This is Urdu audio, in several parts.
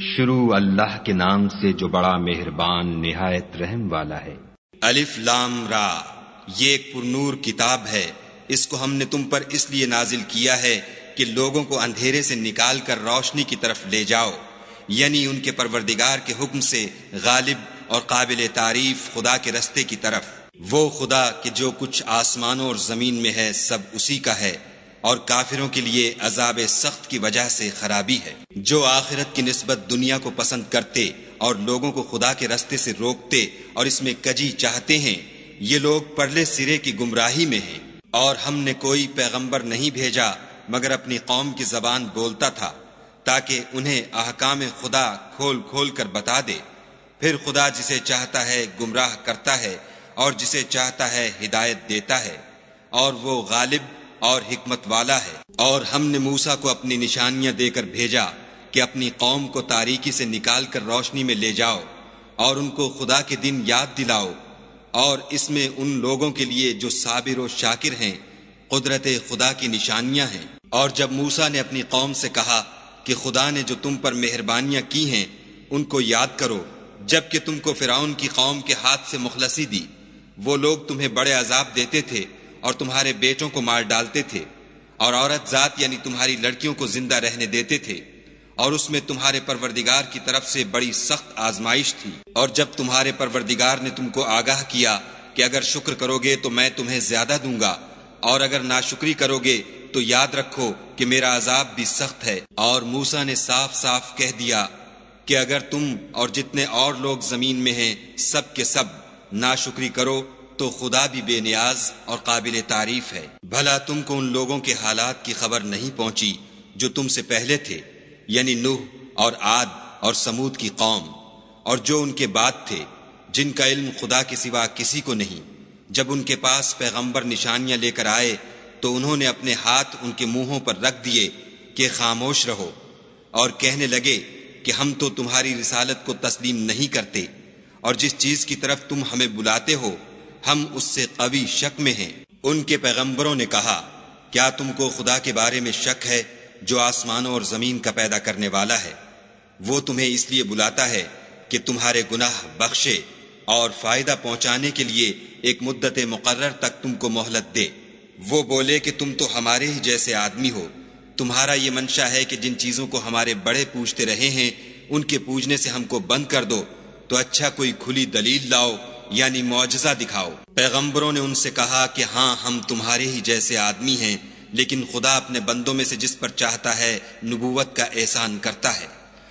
شروع اللہ کے نام سے جو بڑا مہربان نہایت رحم والا ہے۔ الف لام را، یہ ایک پرنور کتاب ہے۔ اس کو ہم نے تم پر اس لیے نازل کیا ہے کہ لوگوں کو اندھیرے سے نکال کر روشنی کی طرف لے جاؤ۔ یعنی ان کے پروردگار کے حکم سے غالب اور قابل تعریف خدا کے رستے کی طرف۔ وہ خدا کہ جو کچھ آسمانوں اور زمین میں ہے، سب اسی کا ہے اور کافروں کے لیے عذاب سخت کی وجہ سے خرابی ہے۔ جو آخرت کی نسبت دنیا کو پسند کرتے اور لوگوں کو خدا کے رستے سے روکتے اور اس میں کجی چاہتے ہیں، یہ لوگ پرلے سرے کی گمراہی میں ہیں۔ اور ہم نے کوئی پیغمبر نہیں بھیجا، مگر اپنی قوم کی زبان بولتا تھا، تاکہ انہیں احکام خدا کھول کھول کر بتا دے۔ پھر خدا جسے چاہتا ہے گمراہ کرتا ہے اور جسے چاہتا ہے ہدایت دیتا ہے، اور وہ غالب اور حکمت والا ہے۔ اور ہم نے موسا کو اپنی نشانیاں دے کر بھیجا۔ کہ اپنی قوم کو تاریکی سے نکال کر روشنی میں لے جاؤ اور ان کو خدا کے دن یاد دلاؤ اور اس میں ان لوگوں کے لیے جو صابر و شاکر ہیں، قدرت خدا کی نشانیاں ہیں۔ اور جب موسا نے اپنی قوم سے کہا کہ خدا نے جو تم پر مہربانیاں کی ہیں، ان کو یاد کرو جبکہ تم کو فرعون کی قوم کے ہاتھ سے مخلصی دی۔ وہ لوگ تمہیں بڑے عذاب دیتے تھے اور تمہارے بیٹوں کو مار ڈالتے تھے اور عورت ذات یعنی تمہاری لڑکیوں کو زندہ رہنے دیتے تھے۔ اور اس میں تمہارے پروردگار کی طرف سے بڑی سخت آزمائش تھی۔ اور جب تمہارے پروردگار نے تم کو آگاہ کیا کہ اگر شکر کرو گے تو میں تمہیں زیادہ دوں گا، اور اگر ناشکری کرو گے تو یاد رکھو کہ میرا عذاب بھی سخت ہے۔ اور موسا نے صاف صاف کہہ دیا کہ اگر تم اور جتنے اور لوگ زمین میں ہیں سب کے سب ناشکری کرو تو خدا بھی بے نیاز اور قابل تعریف ہے۔ بھلا تم کو ان لوگوں کے حالات کی خبر نہیں پہنچی جو تم سے پہلے تھے۔ یعنی نوح اور آد اور سمود کی قوم، اور جو ان کے بعد تھے، جن کا علم خدا کے سوا کسی کو نہیں۔ جب ان کے پاس پیغمبر نشانیاں لے کر آئے، تو انہوں نے اپنے ہاتھ ان کے منہوں پر رکھ دیے کہ خاموش رہو، اور کہنے لگے کہ ہم تو تمہاری رسالت کو تسلیم نہیں کرتے، اور جس چیز کی طرف تم ہمیں بلاتے ہو، ہم اس سے قوی شک میں ہیں۔ ان کے پیغمبروں نے کہا، کیا تم کو خدا کے بارے میں شک ہے؟ جو آسمانوں اور زمین کا پیدا کرنے والا ہے، وہ تمہیں اس لیے بلاتا ہے کہ تمہارے گناہ بخشے اور فائدہ پہنچانے کے لیے ایک مدت مقرر تک تم کو مہلت دے۔ وہ بولے کہ تم تو ہمارے ہی جیسے آدمی ہو۔ تمہارا یہ منشا ہے کہ جن چیزوں کو ہمارے بڑے پوچھتے رہے ہیں، ان کے پوجنے سے ہم کو بند کر دو۔ تو اچھا کوئی کھلی دلیل لاؤ یعنی معجزہ دکھاؤ۔ پیغمبروں نے ان سے کہا کہ ہاں ہم تمہارے ہی جیسے آدمی ہیں۔ لیکن خدا اپنے بندوں میں سے جس پر چاہتا ہے نبوت کا احسان کرتا ہے۔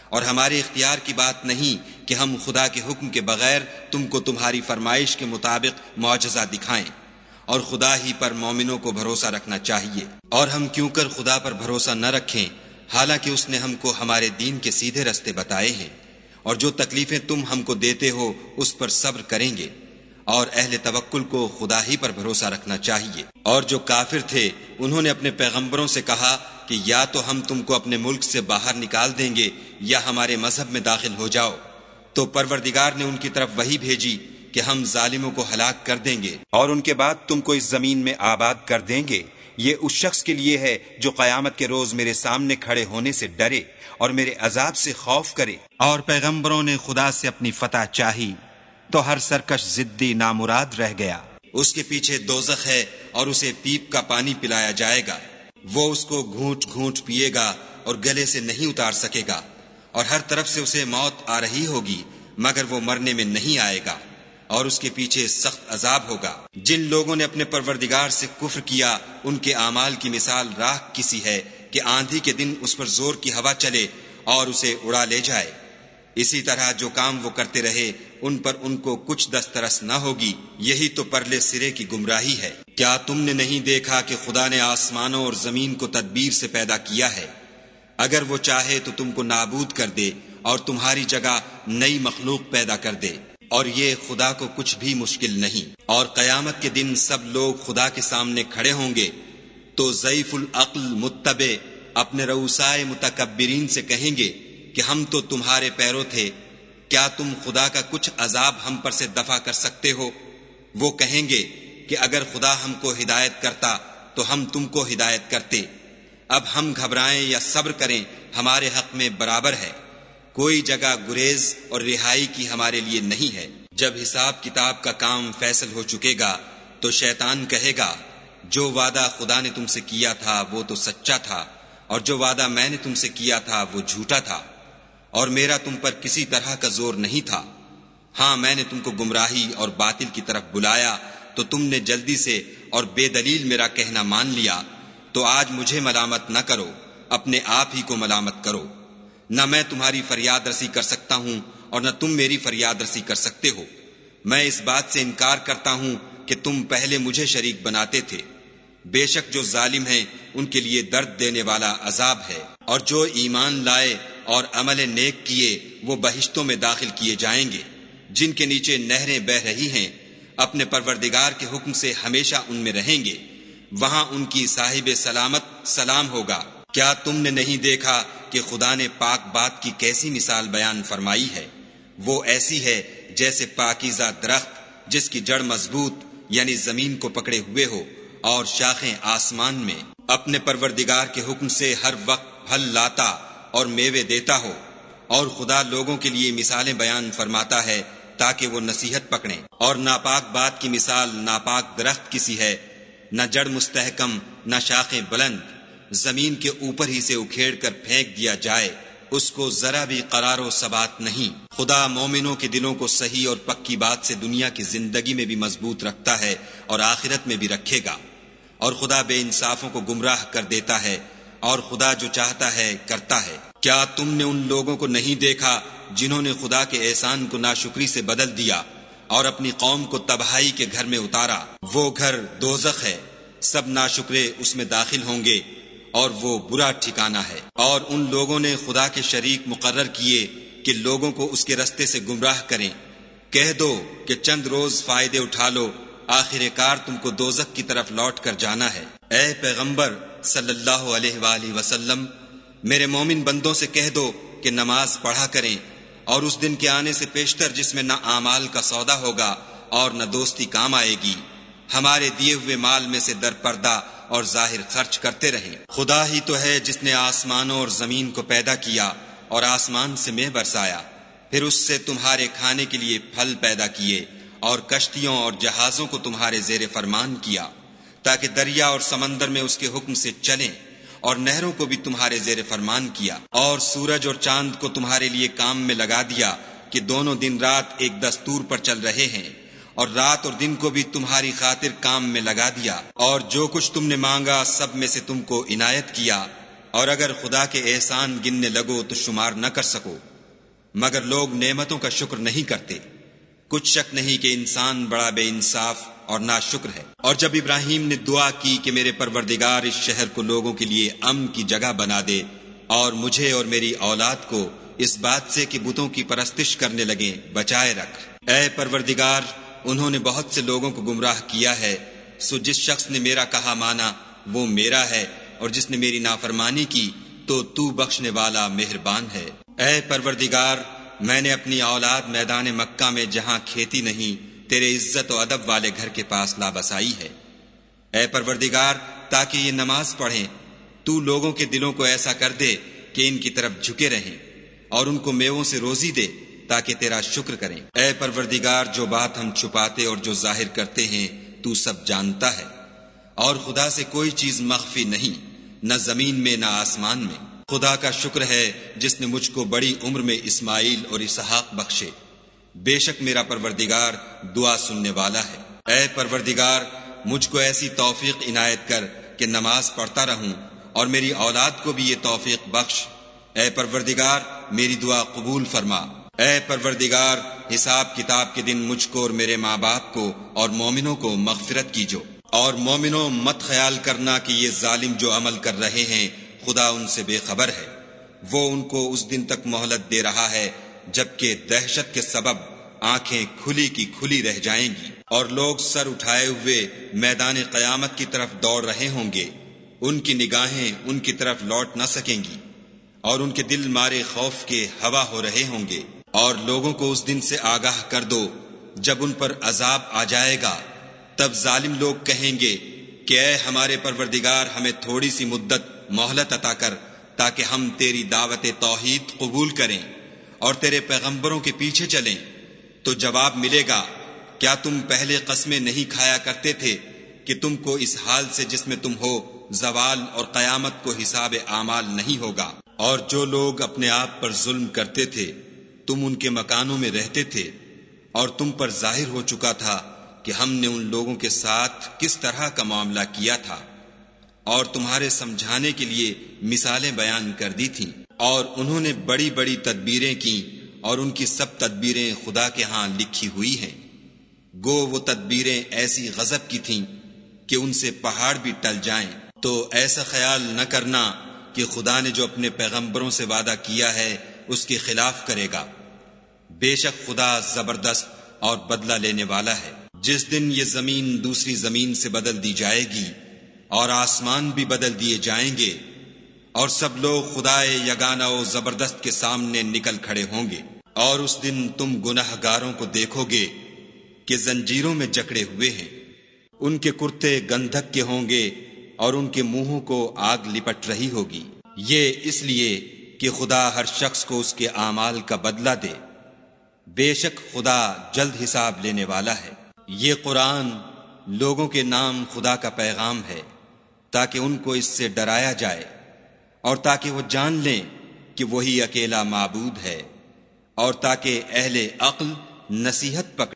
اور ہمارے اختیار کی بات نہیں کہ ہم خدا کے حکم کے بغیر تم کو تمہاری فرمائش کے مطابق معجزہ دکھائیں۔ اور خدا ہی پر مومنوں کو بھروسہ رکھنا چاہیے۔ اور ہم کیوں کر خدا پر بھروسہ نہ رکھیں؟ حالانکہ اس نے ہم کو ہمارے دین کے سیدھے رستے بتائے ہیں۔ اور جو تکلیفیں تم ہم کو دیتے ہو، اس پر صبر کریں گے۔ اور اہل توکل کو خدا ہی پر بھروسہ رکھنا چاہیے۔ اور جو کافر تھے، انہوں نے اپنے پیغمبروں سے کہا کہ یا تو ہم تم کو اپنے ملک سے باہر نکال دیں گے یا ہمارے مذہب میں داخل ہو جاؤ۔ تو پروردگار نے ان کی طرف وہی بھیجی کہ ہم ظالموں کو ہلاک کر دیں گے۔ اور ان کے بعد تم کو اس زمین میں آباد کر دیں گے۔ یہ اس شخص کے لیے ہے جو قیامت کے روز میرے سامنے کھڑے ہونے سے ڈرے اور میرے عذاب سے خوف کرے۔ اور پیغمبروں نے خدا سے اپنی فتح چاہی۔ تو ہر سرکش زدی نامراد رہ گیا۔ اس کے پیچھے دوزخ ہے اور اسے پیپ کا پانی پلایا جائے گا۔ وہ اس کو گھونٹ گھونٹ پیے گا اور گلے سے نہیں اتار سکے گا۔ اور ہر طرف سے اسے موت آ رہی ہوگی، مگر وہ مرنے میں نہیں آئے گا۔ اور اس کے پیچھے سخت عذاب ہوگا۔ جن لوگوں نے اپنے پروردگار سے کفر کیا، ان کے اعمال کی مثال راہ کسی ہے کہ آندھی کے دن اس پر زور کی ہوا چلے اور اسے اڑا لے جائے۔ اسی طرح جو کام وہ کرتے رہے ان پر ان کو کچھ دسترس نہ ہوگی، یہی تو پرلے سرے کی گمراہی ہے۔ کیا تم نے نہیں دیکھا کہ خدا نے آسمانوں اور زمین کو تدبیر سے پیدا کیا ہے؟ اگر وہ چاہے تو تم کو نابود کر دے اور تمہاری جگہ نئی مخلوق پیدا کر دے۔ اور یہ خدا کو کچھ بھی مشکل نہیں۔ اور قیامت کے دن سب لوگ خدا کے سامنے کھڑے ہوں گے۔ تو ضعیف العقل متبع اپنے روسائے متکبرین سے کہیں گے کہ ہم تو تمہارے پیرو تھے۔ کیا تم خدا کا کچھ عذاب ہم پر سے دفع کر سکتے ہو؟ وہ کہیں گے کہ اگر خدا ہم کو ہدایت کرتا تو ہم تم کو ہدایت کرتے۔ اب ہم گھبرائیں یا صبر کریں ہمارے حق میں برابر ہے۔ کوئی جگہ گریز اور رہائی کی ہمارے لیے نہیں ہے۔ جب حساب کتاب کا کام فیصل ہو چکے گا تو شیطان کہے گا، جو وعدہ خدا نے تم سے کیا تھا وہ تو سچا تھا، اور جو وعدہ میں نے تم سے کیا تھا وہ جھوٹا تھا۔ اور میرا تم پر کسی طرح کا زور نہیں تھا۔ ہاں میں نے تم کو گمراہی اور باطل کی طرف بلایا، تو تم نے جلدی سے اور بے دلیل میرا کہنا مان لیا۔ تو آج مجھے ملامت نہ کرو، اپنے آپ ہی کو ملامت کرو۔ نہ میں تمہاری فریاد رسی کر سکتا ہوں اور نہ تم میری فریاد رسی کر سکتے ہو۔ میں اس بات سے انکار کرتا ہوں کہ تم پہلے مجھے شریک بناتے تھے۔ بے شک جو ظالم ہیں، ان کے لیے درد دینے والا عذاب ہے۔ اور جو ایمان لائے اور عمل نیک کیے وہ بہشتوں میں داخل کیے جائیں گے۔ جن کے نیچے نہریں بہ رہی ہیں، اپنے پروردگار کے حکم سے ہمیشہ ان میں رہیں گے۔ وہاں ان کی صاحب سلامت سلام ہوگا۔ کیا تم نے نہیں دیکھا کہ خدا نے پاک بات کی کیسی مثال بیان فرمائی ہے؟ وہ ایسی ہے جیسے پاکیزہ درخت جس کی جڑ مضبوط یعنی زمین کو پکڑے ہوئے ہو، اور شاخیں آسمان میں۔ اپنے پروردگار کے حکم سے ہر وقت پھل لاتا اور میوے دیتا ہو۔ اور خدا لوگوں کے لیے مثالیں بیان فرماتا ہے تاکہ وہ نصیحت پکڑیں۔ اور ناپاک بات کی مثال ناپاک درخت کسی ہے۔ نہ جڑ مستحکم، نہ شاخیں بلند۔ زمین کے اوپر ہی سے اکھیڑ کر پھینک دیا جائے۔ اس کو ذرا بھی قرار و ثبات نہیں۔ خدا مومنوں کے دلوں کو صحیح اور پکی بات سے دنیا کی زندگی میں بھی مضبوط رکھتا ہے اور آخرت میں بھی رکھے گا۔ اور خدا بے انصافوں کو گمراہ کر دیتا ہے۔ اور خدا جو چاہتا ہے، کرتا ہے۔ کیا تم نے ان لوگوں کو نہیں دیکھا جنہوں نے خدا کے احسان کو ناشکری سے بدل دیا اور اپنی قوم کو تباہی کے گھر میں اتارا؟ وہ گھر دوزخ ہے، سب ناشکرے اس میں داخل ہوں گے اور وہ برا ٹھکانہ ہے۔ اور ان لوگوں نے خدا کے شریک مقرر کیے کہ لوگوں کو اس کے رستے سے گمراہ کریں۔ کہہ دو کہ چند روز فائدے اٹھا لو، آخر کار تم کو دوزک کی طرف لوٹ کر جانا ہے۔ اے پیغمبر صلی اللہ علیہ وآلہ وسلم میرے مومن بندوں سے کہہ دو کہ نماز پڑھا کریں اور اس دن کے آنے سے پیشتر جس میں نہ اعمال کا سودا ہوگا اور نہ دوستی کام آئے گی، ہمارے دیے ہوئے مال میں سے در پردہ اور ظاہر خرچ کرتے رہیں۔ خدا ہی تو ہے جس نے آسمانوں اور زمین کو پیدا کیا اور آسمان سے مہ برسایا۔ پھر اس سے تمہارے کھانے کے لیے پھل پیدا کیے اور کشتیوں اور جہازوں کو تمہارے زیر فرمان کیا، تاکہ دریا اور سمندر میں اس کے حکم سے چلیں۔ اور نہروں کو بھی تمہارے زیر فرمان کیا اور سورج اور چاند کو تمہارے لیے کام میں لگا دیا کہ دونوں دن رات ایک دستور پر چل رہے ہیں اور رات اور دن کو بھی تمہاری خاطر کام میں لگا دیا اور جو کچھ تم نے مانگا سب میں سے تم کو عنایت کیا اور اگر خدا کے احسان گننے لگو تو شمار نہ کر سکو۔ مگر لوگ نعمتوں کا شکر نہیں کرتے۔ کچھ شک نہیں کہ انسان بڑا بے انصاف اور نا شکر ہے۔ اور جب ابراہیم نے دعا کی کہ میرے پروردگار اس شہر کو لوگوں کے لیے ام کی جگہ بنا دے اور مجھے اور میری اولاد کو اس بات سے کہ بتوں کی پرستش کرنے لگے بچائے رکھ۔ اے پروردگار، انہوں نے بہت سے لوگوں کو گمراہ کیا ہے۔ سو جس شخص نے میرا کہا مانا، وہ میرا ہے۔ اور جس نے میری نافرمانی کی، تو تو بخشنے والا مہربان ہے۔ اے پروردگار، میں نے اپنی اولاد میدان مکہ میں جہاں کھیتی نہیں تیرے عزت و ادب والے گھر کے پاس لابسائی ہے۔ اے پروردگار، تاکہ یہ نماز پڑھیں، تو لوگوں کے دلوں کو ایسا کر دے کہ ان کی طرف جھکے رہیں اور ان کو میووں سے روزی دے تاکہ تیرا شکر کریں۔ اے پروردگار، جو بات ہم چھپاتے اور جو ظاہر کرتے ہیں، تو سب جانتا ہے۔ اور خدا سے کوئی چیز مخفی نہیں، نہ زمین میں نہ آسمان میں۔ خدا کا شکر ہے جس نے مجھ کو بڑی عمر میں اسماعیل اور اسحاق بخشے۔ بے شک میرا پروردگار دعا سننے والا ہے۔ اے پروردگار، مجھ کو ایسی توفیق عنایت کر کہ نماز پڑھتا رہوں اور میری اولاد کو بھی یہ توفیق بخش۔ اے پروردگار، میری دعا قبول فرما۔ اے پروردگار، حساب کتاب کے دن مجھ کو اور میرے ماں باپ کو اور مومنوں کو مغفرت کیجو۔ اور مومنوں، مت خیال کرنا کہ یہ ظالم جو عمل کر رہے ہیں خدا ان سے بے خبر ہے۔ وہ ان کو اس دن تک مہلت دے رہا ہے۔ جبکہ دہشت کے سبب آنکھیں کھلی کی کھلی رہ جائیں گی اور لوگ سر اٹھائے ہوئے میدان قیامت کی طرف دوڑ رہے ہوں گے، ان کی نگاہیں ان کی طرف لوٹ نہ سکیں گی اور ان کے دل مارے خوف کے ہوا ہو رہے ہوں گے۔ اور لوگوں کو اس دن سے آگاہ کر دو، جب ان پر عذاب آ جائے گا، تب ظالم لوگ کہیں گے کہ اے ہمارے پروردگار، ہمیں تھوڑی سی مدت مہلت عطا کر تاکہ ہم تیری دعوت توحید قبول کریں۔ اور تیرے پیغمبروں کے پیچھے چلیں، تو جواب ملے گا، کیا تم پہلے قسمیں نہیں کھایا کرتے تھے کہ تم کو اس حال سے جس میں تم ہو، زوال اور قیامت کو حساب اعمال نہیں ہوگا؟ اور جو لوگ اپنے آپ پر ظلم کرتے تھے، تم ان کے مکانوں میں رہتے تھے، اور تم پر ظاہر ہو چکا تھا کہ ہم نے ان لوگوں کے ساتھ کس طرح کا معاملہ کیا تھا، اور تمہارے سمجھانے کے لیے مثالیں بیان کر دی تھیں۔ اور انہوں نے بڑی بڑی تدبیریں کی اور ان کی سب تدبیریں خدا کے ہاں لکھی ہوئی ہیں۔ گو وہ تدبیریں ایسی غضب کی تھیں کہ ان سے پہاڑ بھی ٹل جائیں۔ تو ایسا خیال نہ کرنا کہ خدا نے جو اپنے پیغمبروں سے وعدہ کیا ہے، اس کے خلاف کرے گا۔ بے شک خدا زبردست اور بدلہ لینے والا ہے۔ جس دن یہ زمین دوسری زمین سے بدل دی جائے گی اور آسمان بھی بدل دیے جائیں گے اور سب لوگ خدا یگانا و زبردست کے سامنے نکل کھڑے ہوں گے۔ اور اس دن تم گناہ گاروں کو دیکھو گے کہ زنجیروں میں جکڑے ہوئے ہیں۔ ان کے کرتے گندھک کے ہوں گے اور ان کے منہوں کو آگ لپٹ رہی ہوگی۔ یہ اس لیے کہ خدا ہر شخص کو اس کے اعمال کا بدلہ دے۔ بے شک خدا جلد حساب لینے والا ہے۔ یہ قرآن لوگوں کے نام خدا کا پیغام ہے تاکہ ان کو اس سے ڈرایا جائے۔ اور تاکہ وہ جان لیں کہ وہی اکیلا معبود ہے اور تاکہ اہل عقل نصیحت پکڑ